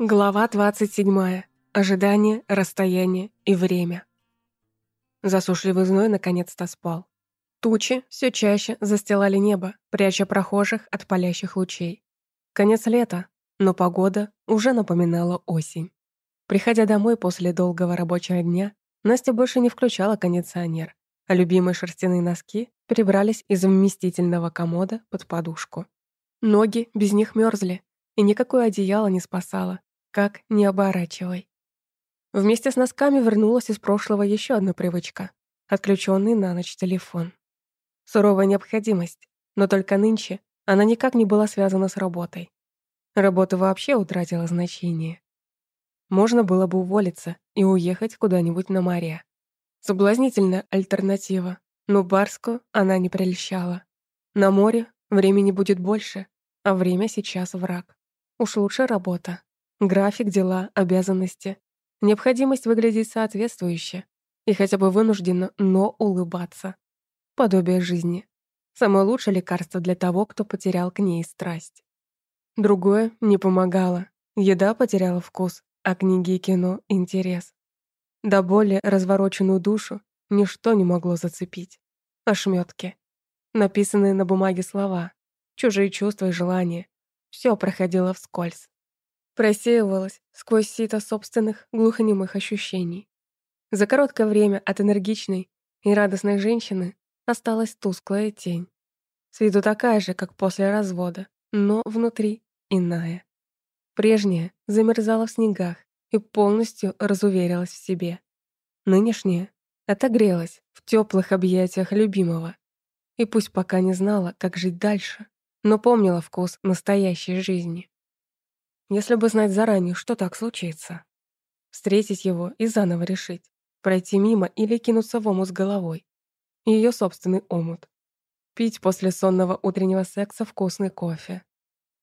Глава 27. Ожидание, расстояние и время. Засушливый зной наконец-то спал. Тучи все чаще застилали небо, пряча прохожих от палящих лучей. Конец лета, но погода уже напоминала осень. Приходя домой после долгого рабочего дня, Настя больше не включала кондиционер, а любимые шерстяные носки прибрались из вместительного комода под подушку. Ноги без них мерзли, и никакое одеяло не спасало, как не оборачивай. Вместе с носками вернулась из прошлого еще одна привычка — отключенный на ночь телефон. Суровая необходимость, но только нынче она никак не была связана с работой. Работа вообще утратила значение. Можно было бы уволиться и уехать куда-нибудь на море. Соблазнительная альтернатива, но Барску она не прельщала. На море времени будет больше, а время сейчас враг. Уж лучше работа. График, дела, обязанности. Необходимость выглядеть соответствующе. И хотя бы вынужденно, но улыбаться. Подобие жизни. Самое лучшее лекарство для того, кто потерял к ней страсть. Другое не помогало. Еда потеряла вкус, а книги и кино — интерес. До более развороченную душу ничто не могло зацепить. Ошметки. Написанные на бумаге слова, чужие чувства и желания. Все проходило вскользь. Просеивалось сквозь сито собственных глухонемых ощущений. За короткое время от энергичной и радостной женщины осталась тусклая тень. С виду такая же, как после развода, но внутри иная. Прежняя замерзала в снегах и полностью разуверилась в себе. Нынешняя отогрелась в теплых объятиях любимого. И пусть пока не знала, как жить дальше, но помнила вкус настоящей жизни. Если бы знать заранее, что так случится. Встретить его и заново решить, пройти мимо или кинуться в омут с головой. Ее собственный омут. Пить после сонного утреннего секса вкусный кофе.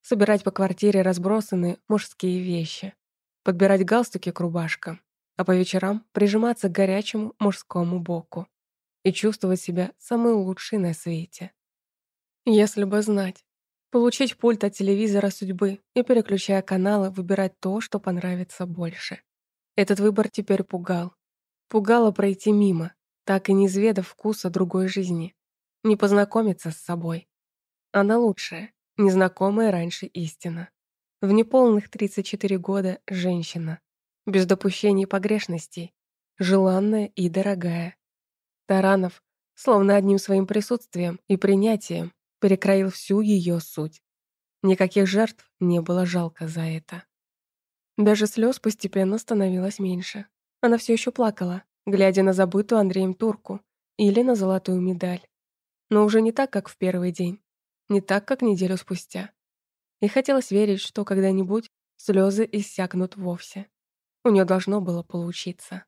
Собирать по квартире разбросанные мужские вещи. Подбирать галстуки к рубашкам. А по вечерам прижиматься к горячему мужскому боку. И чувствовать себя самой лучшей на свете. Если бы знать, Получить пульт от телевизора судьбы и, переключая каналы, выбирать то, что понравится больше. Этот выбор теперь пугал. Пугало пройти мимо, так и не изведав вкуса другой жизни. Не познакомиться с собой. Она лучшая, незнакомая раньше истина. В неполных 34 года женщина. Без допущений погрешностей. Желанная и дорогая. Таранов, словно одним своим присутствием и принятием, перекроил всю ее суть. Никаких жертв не было жалко за это. Даже слез постепенно становилось меньше. Она все еще плакала, глядя на забытую Андреем турку или на золотую медаль. Но уже не так, как в первый день, не так, как неделю спустя. И хотелось верить, что когда-нибудь слезы иссякнут вовсе. У нее должно было получиться.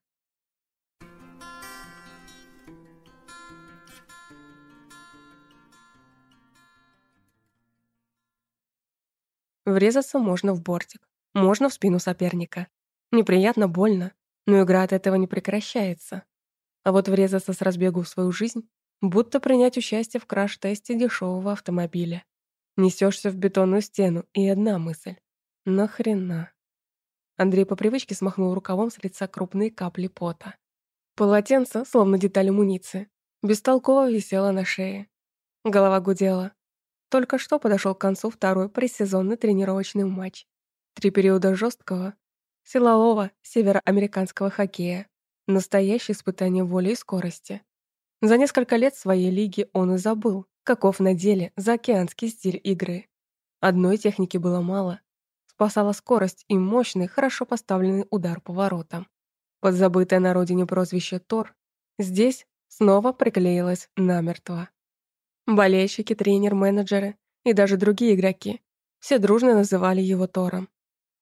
Врезаться можно в бортик, можно в спину соперника. Неприятно, больно, но игра от этого не прекращается. А вот врезаться с разбегу в свою жизнь, будто принять участие в краш-тесте дешевого автомобиля. Несешься в бетонную стену, и одна мысль. Нахрена? Андрей по привычке смахнул рукавом с лица крупные капли пота. Полотенце, словно деталь амуниции, бестолково висело на шее. Голова гудела, только что подошел к концу второй предсезонный тренировочный матч. Три периода жесткого, силового североамериканского хоккея. Настоящее испытание воли и скорости. За несколько лет своей лиги он и забыл, каков на деле заокеанский стиль игры. Одной техники было мало. Спасала скорость и мощный, хорошо поставленный удар по воротам. Подзабытое на родине прозвище Тор здесь снова приклеилось намертво. Болельщики, тренер, менеджеры и даже другие игроки все дружно называли его Тором.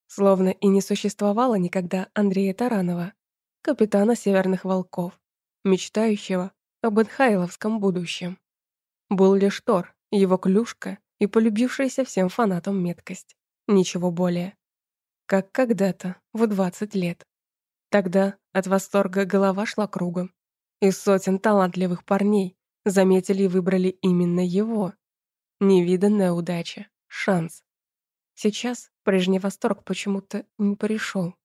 Словно и не существовало никогда Андрея Таранова, капитана Северных Волков, мечтающего об инхайловском будущем. Был лишь Тор, его клюшка и полюбившаяся всем фанатам меткость. Ничего более. Как когда-то, в 20 лет. Тогда от восторга голова шла кругом. Из сотен талантливых парней Заметили и выбрали именно его. Невиданная удача, шанс. Сейчас прежний восторг почему-то не пришел.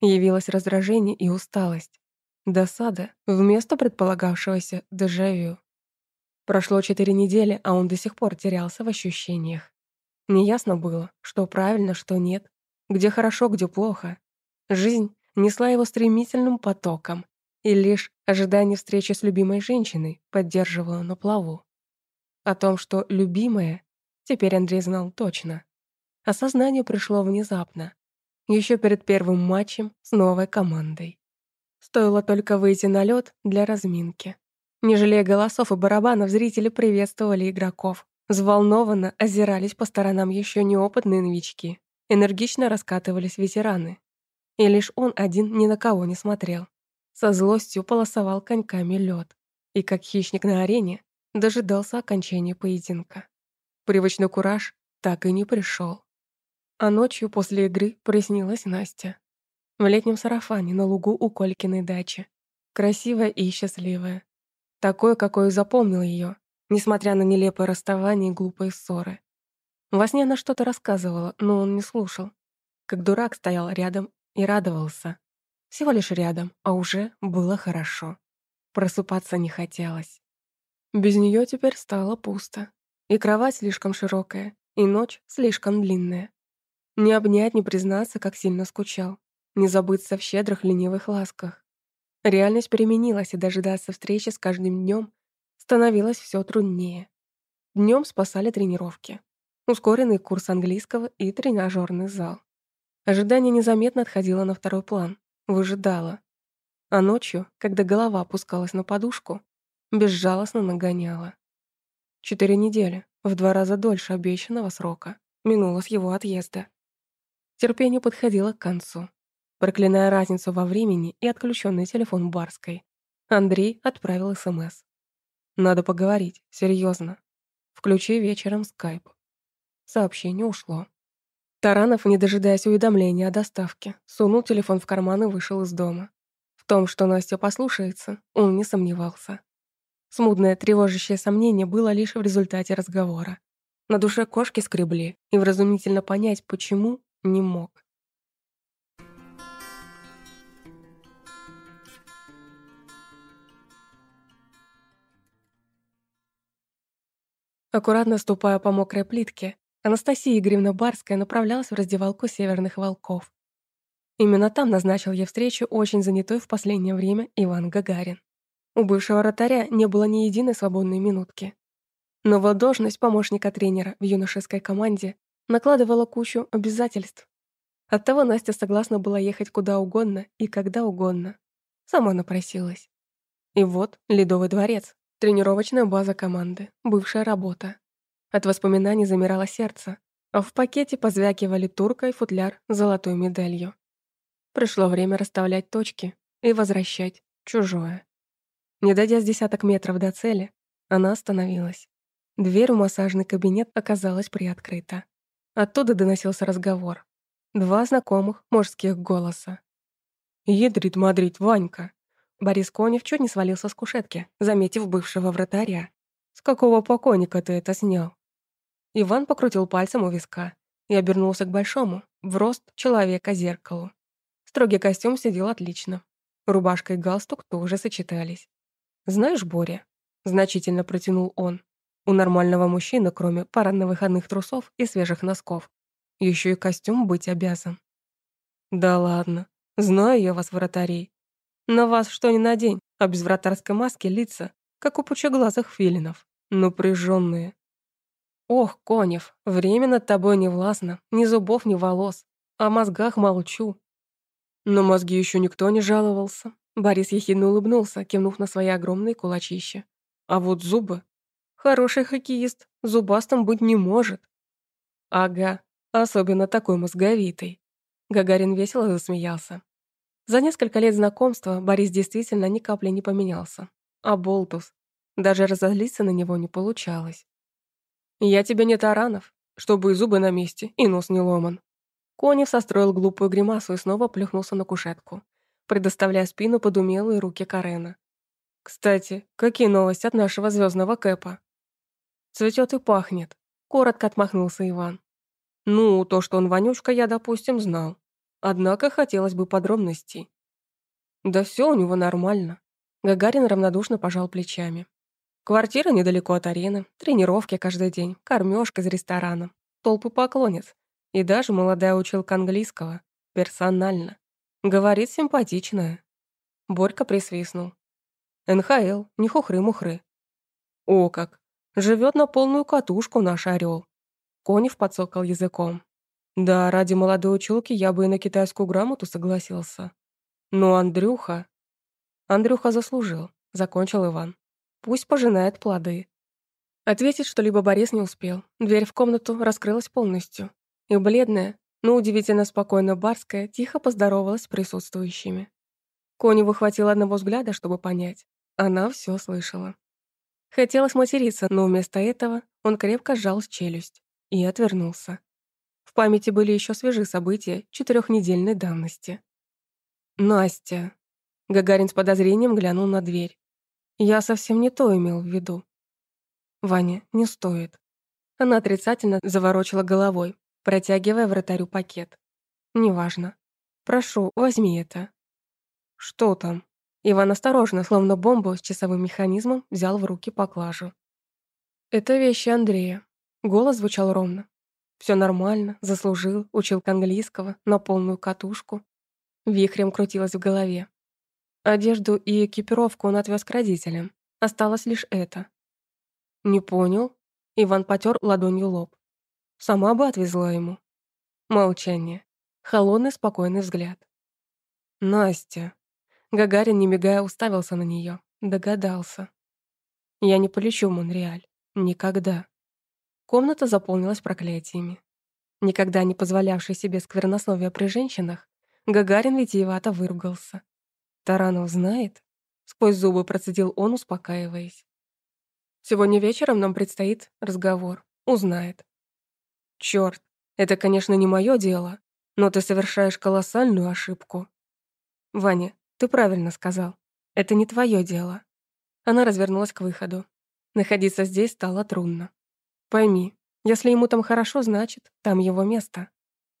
Явилось раздражение и усталость. Досада вместо предполагавшегося дежавю. Прошло четыре недели, а он до сих пор терялся в ощущениях. Неясно было, что правильно, что нет, где хорошо, где плохо. Жизнь несла его стремительным потоком, и лишь ожидание встречи с любимой женщиной поддерживало на плаву. О том, что любимая, теперь Андрей знал точно. Осознание пришло внезапно, еще перед первым матчем с новой командой. Стоило только выйти на лед для разминки. Не жалея голосов и барабанов, зрители приветствовали игроков. Взволнованно озирались по сторонам еще неопытные новички. Энергично раскатывались ветераны. И лишь он один ни на кого не смотрел. Со злостью полосовал коньками лед. И как хищник на арене дожидался окончания поединка. Привычный кураж так и не пришел. А ночью после игры приснилась Настя. В летнем сарафане на лугу у Колькиной дачи. Красивая и счастливая. Такой, какой запомнил ее, несмотря на нелепое расставание и глупые ссоры. Во сне она что-то рассказывала, но он не слушал. Как дурак стоял рядом и радовался. Всего лишь рядом, а уже было хорошо. Просыпаться не хотелось. Без нее теперь стало пусто. И кровать слишком широкая, и ночь слишком длинная. Не обнять, не признаться, как сильно скучал. Не забыться в щедрых ленивых ласках. Реальность переменилась, и дожидаться встречи с каждым днем становилось все труднее. Днем спасали тренировки. Ускоренный курс английского и тренажерный зал. Ожидание незаметно отходило на второй план. Выжидало. А ночью, когда голова опускалась на подушку, безжалостно нагоняла. Четыре недели, в два раза дольше обещанного срока, минуло с его отъезда. Терпение подходило к концу. Проклиная разницу во времени и отключенный телефон Барской, Андрей отправил СМС. «Надо поговорить, серьезно. Включи вечером скайп». Сообщение ушло. Таранов, не дожидаясь уведомления о доставке, сунул телефон в карман и вышел из дома. В том, что Настя послушается, он не сомневался. Смутное, тревожащее сомнение было лишь в результате разговора. На душе кошки скребли, и вразумительно понять, почему, не мог. Аккуратно ступая по мокрой плитке, Анастасия Игоревна Барская направлялась в раздевалку северных волков. Именно там назначил ей встречу очень занятой в последнее время Иван Гагарин. У бывшего вратаря не было ни единой свободной минутки. Новая должность помощника тренера в юношеской команде накладывала кучу обязательств. Оттого Настя согласна была ехать куда угодно и когда угодно. Сама напросилась. И вот Ледовый дворец, тренировочная база команды, бывшая работа. От воспоминаний замирало сердце, а в пакете позвякивали турка и футляр с золотой медалью. Пришло время расставлять точки и возвращать чужое. Не дойдя с десяток метров до цели, она остановилась. Дверь в массажный кабинет оказалась приоткрыта. Оттуда доносился разговор. Два знакомых мужских голоса. «Ядрит Мадрид, Ванька!» Борис Конев чуть не свалился с кушетки, заметив бывшего вратаря. «С какого покойника ты это снял?» Иван покрутил пальцем у виска и обернулся к большому, в рост человека зеркалу. Строгий костюм сидел отлично. Рубашка и галстук тоже сочетались. «Знаешь, Боря?» – значительно протянул он. «У нормального мужчины, кроме парадно-выходных трусов и свежих носков, еще и костюм быть обязан». «Да ладно, знаю я вас, вратарей. На вас что ни на день, а без вратарской маски лица, как у пучеглазых филинов, напряженные. Ох, Конев, время над тобой не властно, ни зубов, ни волос. О мозгах молчу. Но мозги еще никто не жаловался. Борис ехидно улыбнулся, кивнув на свои огромные кулачища. А вот зубы. Хороший хоккеист зубастым быть не может. Ага, особенно такой мозговитый. Гагарин весело засмеялся. За несколько лет знакомства Борис действительно ни капли не поменялся. А Болтус. Даже разозлиться на него не получалось. «Я тебе не таранов, чтобы и зубы на месте, и нос не ломан». Конев состроил глупую гримасу и снова плюхнулся на кушетку, предоставляя спину под умелые руки Карена. «Кстати, какие новости от нашего звездного Кэпа?» «Цветет и пахнет», — коротко отмахнулся Иван. Ну, то, что он вонючка, я, допустим, знал. Однако хотелось бы подробностей. Да все у него нормально. Гагарин равнодушно пожал плечами. Квартира недалеко от арены, тренировки каждый день, кормежка из ресторана, толпы поклонниц. И даже молодая училка английского. Персонально. Говорит симпатичная. Борька присвистнул. НХЛ, не хухры-мухры. О как! Живет на полную катушку наш орел. Конев подсокал языком. Да, ради молодой училки я бы и на китайскую грамоту согласился. Но Андрюха... Андрюха заслужил, закончил Иван. Пусть пожинает плоды. Ответить что-либо Борис не успел. Дверь в комнату раскрылась полностью. И бледная, но удивительно спокойно Барская тихо поздоровалась с присутствующими. Коневу хватило одного взгляда, чтобы понять. Она все слышала. Хотелось материться, но вместо этого он крепко сжал челюсть и отвернулся. В памяти были еще свежие события четырехнедельной давности. «Настя!» Гагарин с подозрением глянул на дверь. Я совсем не то имел в виду. Ваня, не стоит. Она отрицательно заворочила головой, протягивая вратарю пакет. Неважно. Прошу, возьми это. Что там? Иван осторожно, словно бомбу с часовым механизмом, взял в руки поклажу. Это вещи Андрея. Голос звучал ровно. Все нормально, заслужил, учил английского, на полную катушку. Вихрем крутилось в голове. Одежду и экипировку он отвез к родителям. Осталось лишь это. Не понял. Иван потер ладонью лоб. Сама бы отвезла ему. Молчание. Холодный, спокойный взгляд. Настя. Гагарин, не мигая, уставился на нее. Догадался. Я не полечу в Монреаль. Никогда. Комната заполнилась проклятиями. Никогда не позволявший себе сквернословия при женщинах, Гагарин витиевато выругался. Таранов знает? Сквозь зубы процедил он, успокаиваясь. Сегодня вечером нам предстоит разговор. Узнает. Черт, это, конечно, не мое дело, но ты совершаешь колоссальную ошибку. Ваня, ты правильно сказал. Это не твое дело. Она развернулась к выходу. Находиться здесь стало трудно. Пойми, если ему там хорошо, значит, там его место.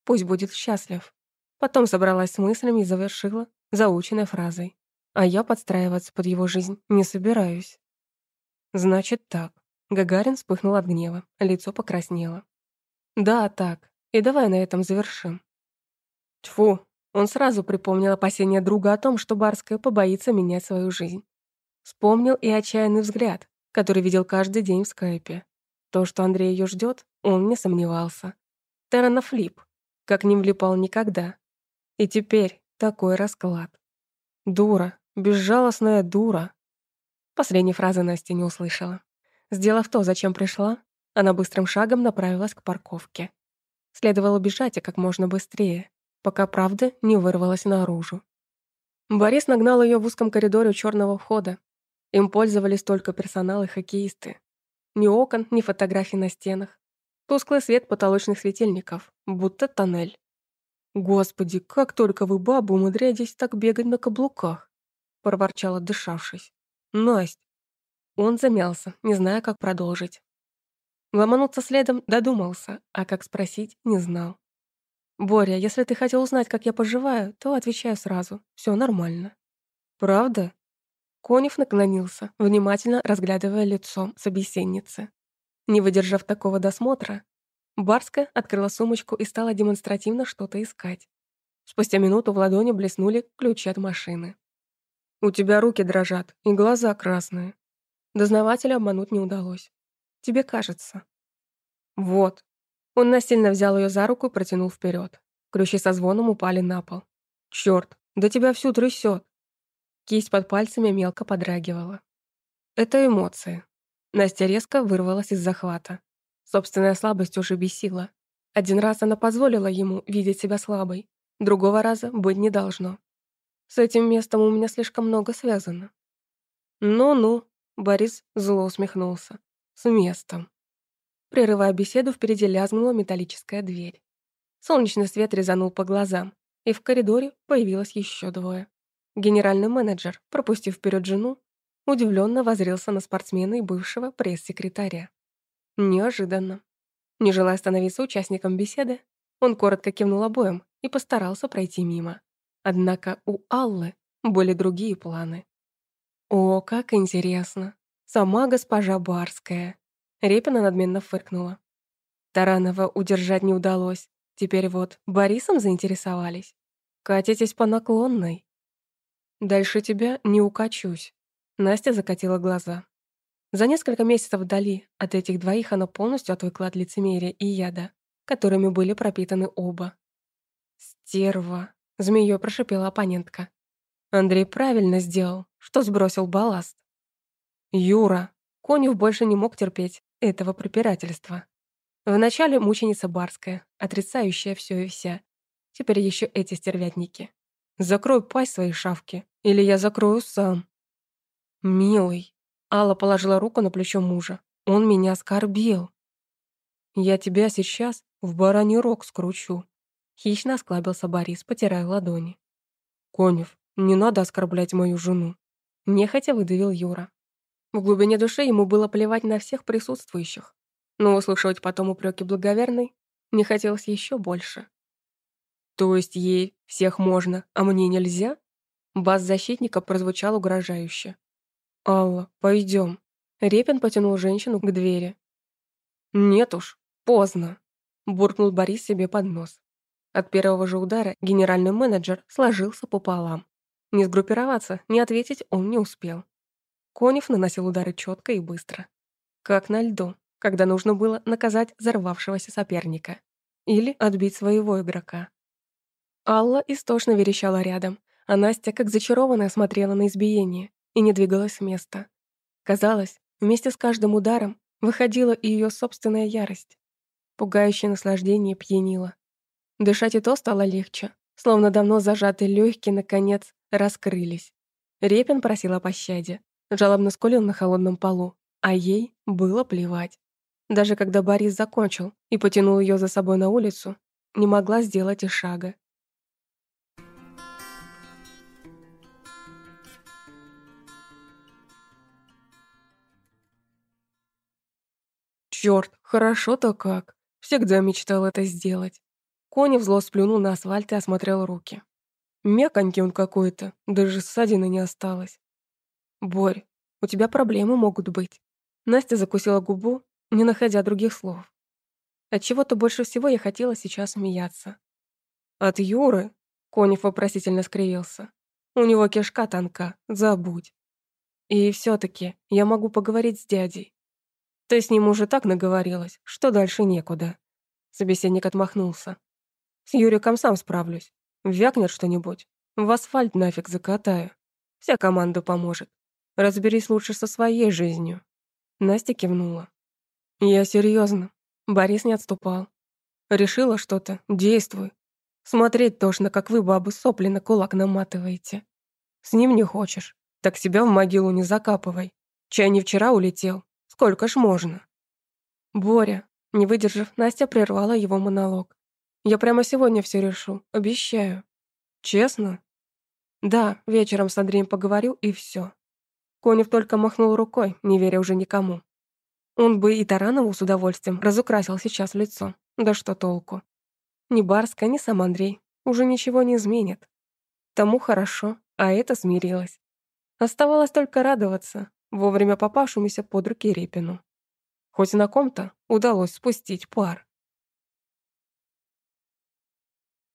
Пусть будет счастлив. Потом собралась с мыслями и завершила заученной фразой. А я подстраиваться под его жизнь не собираюсь. Значит так. Гагарин вспыхнул от гнева, лицо покраснело. Да, так. И давай на этом завершим. Тьфу, он сразу припомнил опасения друга о том, что Барская побоится менять свою жизнь. Вспомнил и отчаянный взгляд, который видел каждый день в скайпе. То, что Андрей ее ждет, он не сомневался. Террана флип, как не влипал никогда. И теперь, такой расклад. Дура, безжалостная дура. Последней фразы Настя не услышала. Сделав то, зачем пришла, она быстрым шагом направилась к парковке. Следовало бежать и как можно быстрее, пока правда не вырвалась наружу. Борис нагнал ее в узком коридоре черного входа. Им пользовались только персонал и хоккеисты. Ни окон, ни фотографий на стенах. Тусклый свет потолочных светильников, будто тоннель. «Господи, как только вы, бабы, умудряетесь так бегать на каблуках!» проворчала, дышавшись. «Насть!» Он замялся, не зная, как продолжить. Ломануться следом додумался, а как спросить не знал. «Боря, если ты хотел узнать, как я поживаю, то отвечаю сразу. Все нормально». «Правда?» Конев наклонился, внимательно разглядывая лицо собеседницы. Не выдержав такого досмотра, Барская открыла сумочку и стала демонстративно что-то искать. Спустя минуту в ладони блеснули ключи от машины. «У тебя руки дрожат и глаза красные». Дознавателя обмануть не удалось. «Тебе кажется». «Вот». Он насильно взял ее за руку и протянул вперед. Ключи со звоном упали на пол. «Чёрт, да тебя всю трясет. Кисть под пальцами мелко подрагивала. Это эмоции. Настя резко вырвалась из захвата. Собственная слабость уже бесила. Один раз она позволила ему видеть себя слабой, другого раза быть не должно. С этим местом у меня слишком много связано. Ну-ну, Борис зло усмехнулся. С местом. Прерывая беседу, впереди лязгнула металлическая дверь. Солнечный свет резанул по глазам, и в коридоре появилось еще двое. Генеральный менеджер, пропустив вперед жену, удивленно возрился на спортсмена и бывшего пресс-секретаря. Неожиданно. Не желая становиться участником беседы, он коротко кивнул обоим и постарался пройти мимо. Однако у Аллы были другие планы. «О, как интересно! Сама госпожа Барская!» Репина надменно фыркнула. Таранова удержать не удалось. Теперь вот Борисом заинтересовались. Катитесь по наклонной. Дальше тебя не укачусь. Настя закатила глаза. За несколько месяцев вдали от этих двоих она полностью отвыкла от лицемерия и яда, которыми были пропитаны оба. «Стерва!» — змеёй прошипела оппонентка. Андрей правильно сделал, что сбросил балласт. «Юра!» Конев больше не мог терпеть этого препирательства. Вначале мученица барская, отрицающая все и вся. Теперь еще эти стервятники. Закрой пасть своей шавки, или я закрою сам. Милый. Алла положила руку на плечо мужа. Он меня оскорбил. Я тебя сейчас в бараний рог скручу. Хищно осклабился Борис, потирая ладони. Конев, не надо оскорблять мою жену. Нехотя выдавил Юра. В глубине души ему было плевать на всех присутствующих но услышать потом упреки благоверной не хотелось еще больше. «То есть ей всех можно, а мне нельзя?» Бас защитника прозвучал угрожающе. «Алла, пойдем. Репин потянул женщину к двери. «Нет уж, поздно», — буркнул Борис себе под нос. От первого же удара генеральный менеджер сложился пополам. Не сгруппироваться, не ответить он не успел. Конев наносил удары четко и быстро. Как на льду когда нужно было наказать взорвавшегося соперника или отбить своего игрока. Алла истошно верещала рядом, а Настя, как зачарованная, смотрела на избиение и не двигалась с места. Казалось, вместе с каждым ударом выходила и ее собственная ярость. Пугающее наслаждение пьянило. Дышать и то стало легче, словно давно зажатые легкие, наконец, раскрылись. Репин просил о пощаде, жалобно скулил на холодном полу, а ей было плевать. Даже когда Борис закончил и потянул ее за собой на улицу, не могла сделать и шага. Черт, хорошо-то как. Всегда мечтал это сделать. Конев зло сплюнул на асфальт и осмотрел руки. Мяконький он какой-то, даже ссадины не осталось. Борь, у тебя проблемы могут быть. Настя закусила губу не находя других слов. От чего то больше всего я хотела сейчас смеяться. От Юры? Конев вопросительно скривился. У него кишка тонка, забудь. И все таки я могу поговорить с дядей. Ты с ним уже так наговорилась, что дальше некуда. Собеседник отмахнулся. С Юриком сам справлюсь. Вякнет что-нибудь. В асфальт нафиг закатаю. Вся команда поможет. Разберись лучше со своей жизнью. Настя кивнула. Я серьезно. Борис не отступал. Решила что-то, действуй. Смотреть тошно, как вы, бабы, сопли на кулак наматываете. С ним не хочешь, так себя в могилу не закапывай. Чай не вчера улетел. Сколько ж можно? Боря, не выдержав, Настя прервала его монолог. Я прямо сегодня все решу, обещаю. Честно? Да, вечером с Андреем поговорю и все. Конев только махнул рукой, не веря уже никому. Он бы и Таранову с удовольствием разукрасил сейчас лицо. Да что толку? Ни Барска, ни сам Андрей уже ничего не изменят. Тому хорошо, а это смирилась. Оставалось только радоваться вовремя попавшемуся под руки Репину. Хоть на ком-то удалось спустить пар.